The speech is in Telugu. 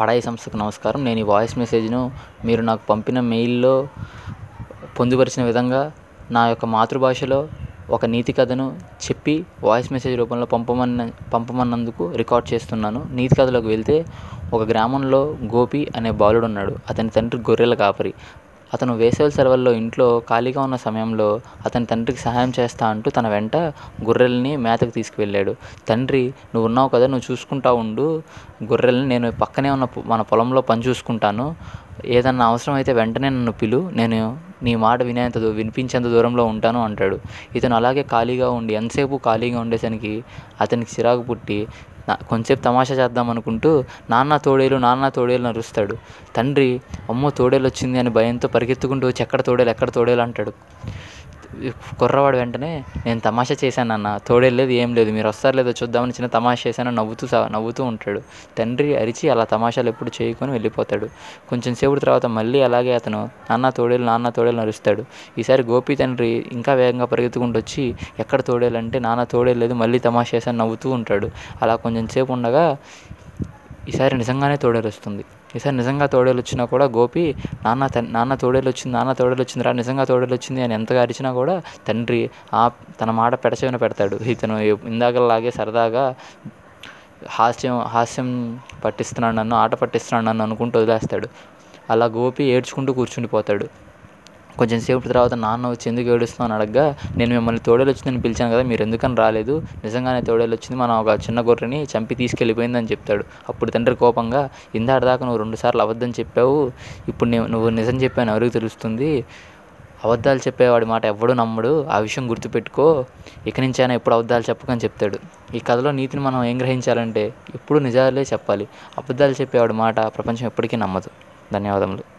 పడాయి సంస్థకు నమస్కారం. నేను ఈ వాయిస్ మెసేజ్ను మీరు నాకు పంపిన మెయిల్లో పొందుపరిచిన విధంగా నా యొక్క మాతృభాషలో ఒక నీతి కథను చెప్పి వాయిస్ మెసేజ్ రూపంలో పంపమన్న పంపమన్నందుకు రికార్డ్ చేస్తున్నాను. నీతి కథలోకి వెళ్తే ఒక గ్రామంలో గోపి అనే బాలుడు ఉన్నాడు అతని తండ్రి గొర్రెల కాపరి. అతను వేసవి సెలవుల్లో ఇంట్లో ఖాళీగా ఉన్న సమయంలో అతని తండ్రికి సహాయం చేస్తా అంటూ తన వెంట గొర్రెల్ని మేతకు తీసుకువెళ్ళాడు. తండ్రి నువ్వు ఉన్నావు కదా నువ్వు చూసుకుంటా ఉండు. గొర్రెల్ని నేను పక్కనే ఉన్న పొ- మన పొలంలో పని చూసుకుంటాను. ఏదన్నా అవసరం అయితే వెంటనే నన్ను పిలు. నేను నీ మాట వినేంత దూ- వినిపించేంత దూరంలో ఉంటాను అంటాడు. ఇతను అలాగే ఖాళీగా ఉండి ఎంతసేపు ఖాళీగా ఉండేసరికి అతనికి చిరాకు పుట్టి కొంచెంసేపు తమాషా చేద్దాం అనుకుంటూ నాన్న తోడేలు నాన్న తోడేలు నరుస్తాడు. తండ్రి అమ్మో తోడేలు వచ్చింది అని భయంతో పరిగెత్తుకుంటూ వచ్చి ఎక్కడ తోడేలు ఎక్కడ తోడేలు అంటాడు. కుర్రవాడు వెంటనే నేను తమాషా చేశాను అన్న తోడేలు లేదు ఏం లేదు మీరు వస్తారు లేదో చూద్దామని చిన్న తమాషా చేశాను నవ్వుతూ నవ్వుతూ ఉంటాడు. తండ్రి అరిచి అలా తమాషాలు ఎప్పుడు చేయకొని వెళ్ళిపోతాడు. కొంచెం సేపు తర్వాత మళ్ళీ అలాగే అతను నాన్న తోడేలు నాన్న తోడేలు నరుస్తాడు ఈసారి గోపి తండ్రి ఇంకా వేగంగా పరిగెత్తుకుంటూ వచ్చి ఎక్కడ తోడేలంటే నాన్న తోడేలు లేదు మళ్ళీ తమాషా చేశాను నవ్వుతూ ఉంటాడు. అలా కొంచెం సేపు ఉండగా ఈసారి నిజంగానే తోడేలు వస్తుంది. ఈసారి నిజంగా తోడేలు వచ్చినా కూడా గోపి నాన్న నాన్న తోడేలు వచ్చింది నాన్న తోడేలు వచ్చింది రా నిజంగా తోడేలు వచ్చింది అని ఎంతగా అరిచినా కూడా తండ్రి ఆ తన మాట పెడచెవిన పెడతాడు. ఇతను ఇందాకలాగే సరదాగా హాస్యం హాస్యం పట్టిస్తున్నాడు నన్ను ఆట పట్టిస్తున్నాడు నన్ను అనుకుంటూ వదిలేస్తాడు. అలా గోపి ఏడ్చుకుంటూ కూర్చుండిపోతాడు. కొంచెం సేపు తర్వాత నాన్న వచ్చి ఎందుకు ఏడుస్తున్నావు అని అడగ్గా నేను మిమ్మల్ని తోడేలు వచ్చిందని పిలిచాను కదా మీరు ఎందుకని రాలేదు? నిజంగానే తోడేలు వచ్చింది మనం ఒక చిన్న గొర్రెని చంపి తీసుకెళ్ళిపోయిందని చెప్తాడు. అప్పుడు తండ్రి కోపంగా ఇందాటి దాకా నువ్వు రెండుసార్లు అబద్ధం చెప్పావు ఇప్పుడు నేను నువ్వు నిజం చెప్పాను ఎవరికి తెలుస్తుంది? అబద్ధాలు చెప్పేవాడి మాట ఎవ్వడూ నమ్మడు ఆ విషయం గుర్తుపెట్టుకో ఇక నుంచైనా ఎప్పుడు అబద్ధాలు చెప్పకని చెప్తాడు. ఈ కథలో నీతిని మనం ఏం గ్రహించాలంటే ఎప్పుడు నిజాలే చెప్పాలి. అబద్ధాలు చెప్పేవాడి మాట ప్రపంచం ఎప్పటికీ నమ్మదు. ధన్యవాదములు.